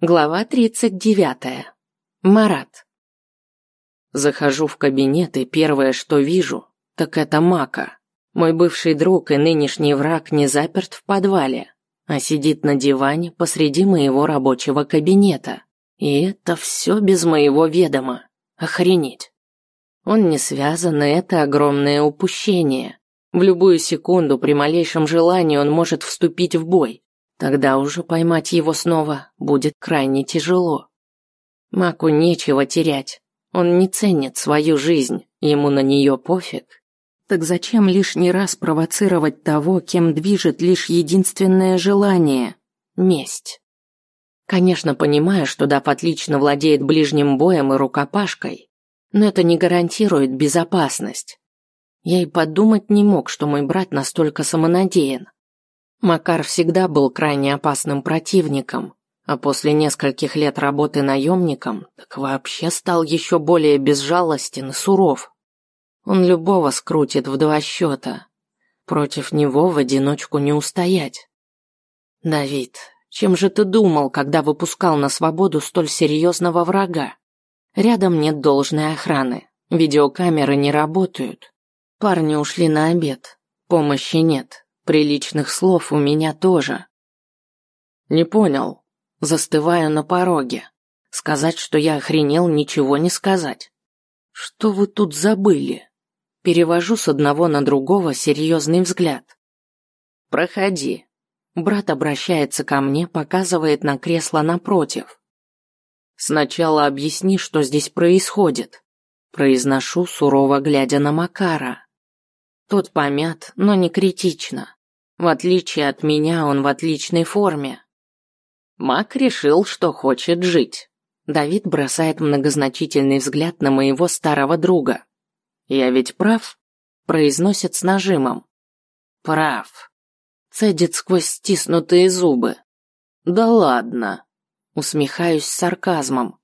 Глава 39. Марат. Захожу в кабинет, и первое, что вижу, так это Мака. Мой бывший друг и нынешний враг не заперт в подвале, а сидит на диване посреди моего рабочего кабинета. И это все без моего ведома. Охренеть. Он не связан, и это огромное упущение. В любую секунду при малейшем желании он может вступить в бой. Тогда уже поймать его снова будет крайне тяжело. Маку нечего терять. Он не ценит свою жизнь, ему на нее пофиг. Так зачем лишний раз провоцировать того, кем движет лишь единственное желание – месть? Конечно, понимаю, что Дав отлично владеет ближним боем и рукопашкой, но это не гарантирует безопасность. Я и подумать не мог, что мой брат настолько самонадеян. Макар всегда был крайне опасным противником, а после нескольких лет работы наемником, так вообще стал еще более безжалостен и суров. Он любого скрутит в два счета. Против него в одиночку не устоять. Давид, чем же ты думал, когда выпускал на свободу столь серьезного врага? Рядом нет должной охраны, видеокамеры не работают. Парни ушли на обед, помощи нет, Приличных слов у меня тоже. Не понял. Застываю на пороге. Сказать, что я охренел, ничего не сказать. Что вы тут забыли? Перевожу с одного на другого серьезный взгляд. Проходи. Брат обращается ко мне, показывает на кресло напротив. Сначала объясни, что здесь происходит. Произношу, сурово глядя на Макара. Тот помят, но не критично. В отличие от меня, он в отличной форме. Мак решил, что хочет жить. Давид бросает многозначительный взгляд на моего старого друга. «Я ведь прав?» – произносит с нажимом. «Прав». Цедит сквозь стиснутые зубы. «Да ладно». Усмехаюсь с сарказмом.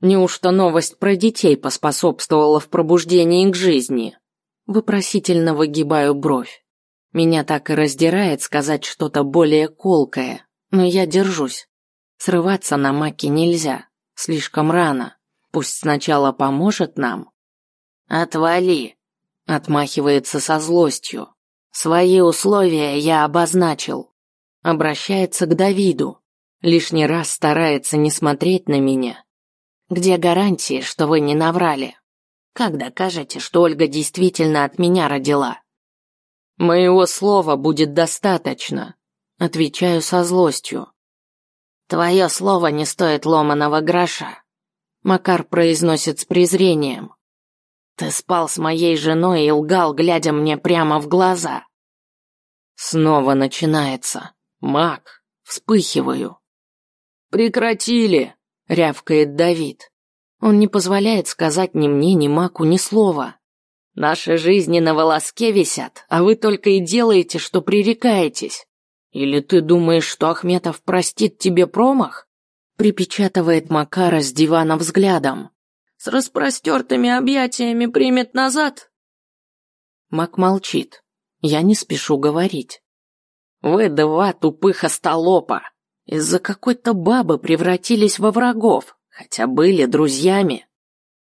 Неужто новость про детей поспособствовала в пробуждении к жизни? Вопросительно выгибаю бровь. Меня так и раздирает сказать что-то более колкое, но я держусь. Срываться на маке нельзя, слишком рано. Пусть сначала поможет нам. Отвали, отмахивается со злостью. Свои условия я обозначил. Обращается к Давиду. Лишний раз старается не смотреть на меня. Где гарантии, что вы не наврали? Как докажете, что Ольга действительно от меня родила? Моего слова будет достаточно, отвечаю со злостью. Твое слово не стоит ломаного гроша, Макар произносит с презрением. Ты спал с моей женой и лгал, глядя мне прямо в глаза. Снова начинается. Мак, вспыхиваю. Прекратили, рявкает Давид. Он не позволяет сказать ни мне, ни Маку ни слова. Наши жизни на волоске висят, а вы только и делаете, что пререкаетесь. Или ты думаешь, что Ахметов простит тебе промах? Припечатывает Макара с дивана взглядом. С распростертыми объятиями примет назад? Мак молчит. Я не спешу говорить. Вы два тупых остолопа. Из-за какой-то бабы превратились во врагов, хотя были друзьями.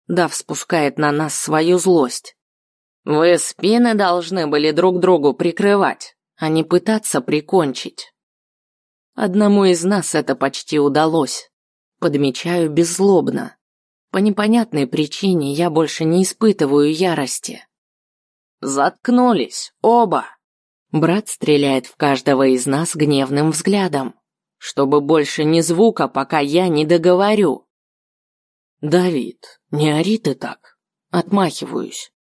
Дав спускает на нас свою злость. Вы спины должны были друг другу прикрывать, а не пытаться прикончить. Одному из нас это почти удалось. Подмечаю беззлобно. По непонятной причине я больше не испытываю ярости. Заткнулись, оба. Брат стреляет в каждого из нас гневным взглядом, чтобы больше ни звука, пока я не договорю. Давид, не ори ты так. Отмахиваюсь.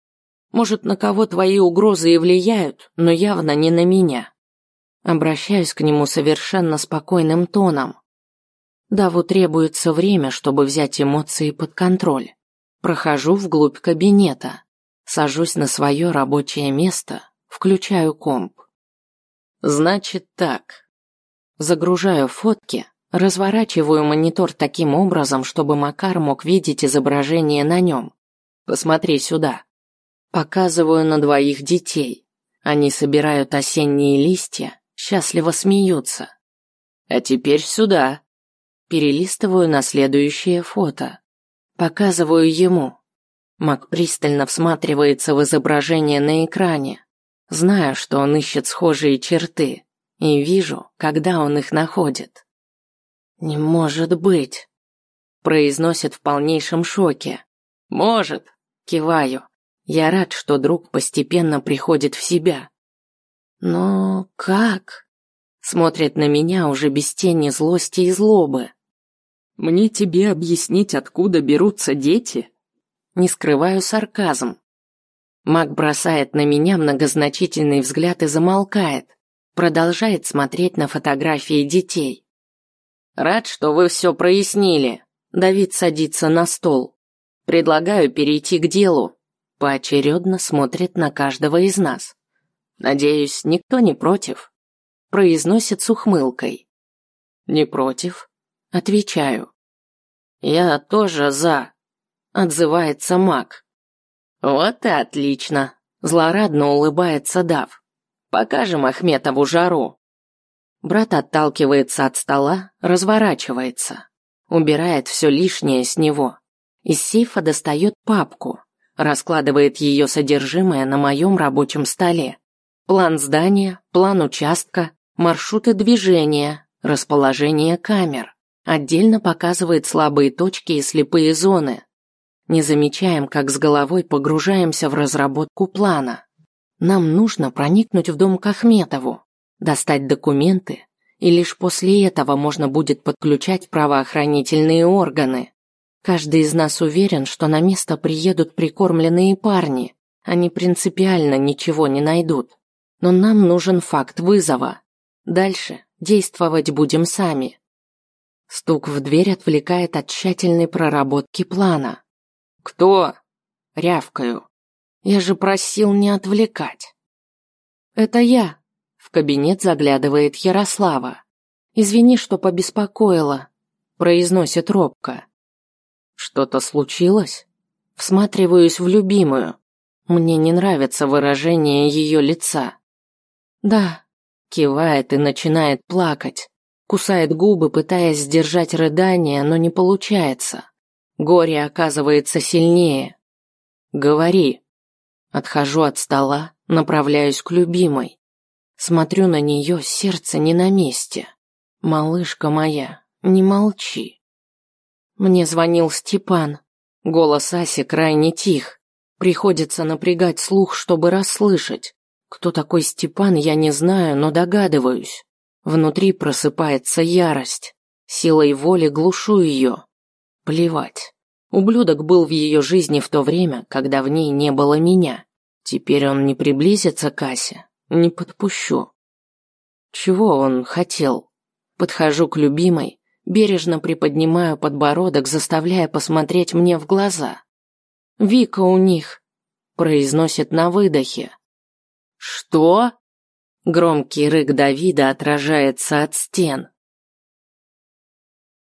Может, на кого твои угрозы и влияют, но явно не на меня. Обращаюсь к нему совершенно спокойным тоном. Даву требуется время, чтобы взять эмоции под контроль. Прохожу вглубь кабинета, сажусь на свое рабочее место, включаю комп. Значит так. Загружаю фотки, разворачиваю монитор таким образом, чтобы Макар мог видеть изображение на нем. Посмотри сюда. Показываю на двоих детей. Они собирают осенние листья, счастливо смеются. А теперь сюда. Перелистываю на следующее фото. Показываю ему. Мак пристально всматривается в изображение на экране. Знаю, что он ищет схожие черты. И вижу, когда он их находит. «Не может быть!» Произносит в полнейшем шоке. «Может!» Киваю. Я рад, что друг постепенно приходит в себя. Но как? Смотрит на меня уже без тени злости и злобы. Мне тебе объяснить, откуда берутся дети? Не скрываю сарказм. Мак бросает на меня многозначительный взгляд и замолкает. Продолжает смотреть на фотографии детей. Рад, что вы все прояснили. Давид садится на стол. Предлагаю перейти к делу. Поочередно смотрит на каждого из нас. Надеюсь, никто не против. Произносит с ухмылкой. Не против? Отвечаю. Я тоже за. Отзывается Мак. Вот и отлично. Злорадно улыбается Дав. Покажем Ахметову жару. Брат отталкивается от стола, разворачивается. Убирает все лишнее с него. Из сейфа достает папку, раскладывает ее содержимое на моем рабочем столе. План здания, план участка, маршруты движения, расположение камер. Отдельно показывает слабые точки и слепые зоны. Не замечаем, как с головой погружаемся в разработку плана. Нам нужно проникнуть в дом к Ахметову, достать документы, и лишь после этого можно будет подключать правоохранительные органы. Каждый из нас уверен, что на место приедут прикормленные парни. Они принципиально ничего не найдут. Но нам нужен факт вызова. Дальше действовать будем сами. Стук в дверь отвлекает от тщательной проработки плана. «Кто?» — рявкаю. «Я же просил не отвлекать». «Это я», — в кабинет заглядывает Ярослава. «Извини, что побеспокоила», — произносит робко. Что-то случилось? Всматриваюсь в любимую. Мне не нравится выражение ее лица. Да, кивает и начинает плакать. Кусает губы, пытаясь сдержать рыдание, но не получается. Горе оказывается сильнее. Говори. Отхожу от стола, направляюсь к любимой. Смотрю на нее, сердце не на месте. Малышка моя, не молчи. Мне звонил Степан. Голос Аси крайне тих. Приходится напрягать слух, чтобы расслышать. Кто такой Степан, я не знаю, но догадываюсь. Внутри просыпается ярость. Силой воли глушу ее. Плевать. Ублюдок был в ее жизни в то время, когда в ней не было меня. Теперь он не приблизится к Асе, не подпущу. Чего он хотел? Подхожу к любимой, Бережно приподнимаю подбородок, заставляя посмотреть мне в глаза. «Вика у них», — произносит на выдохе. «Что?» Громкий рык Давида отражается от стен.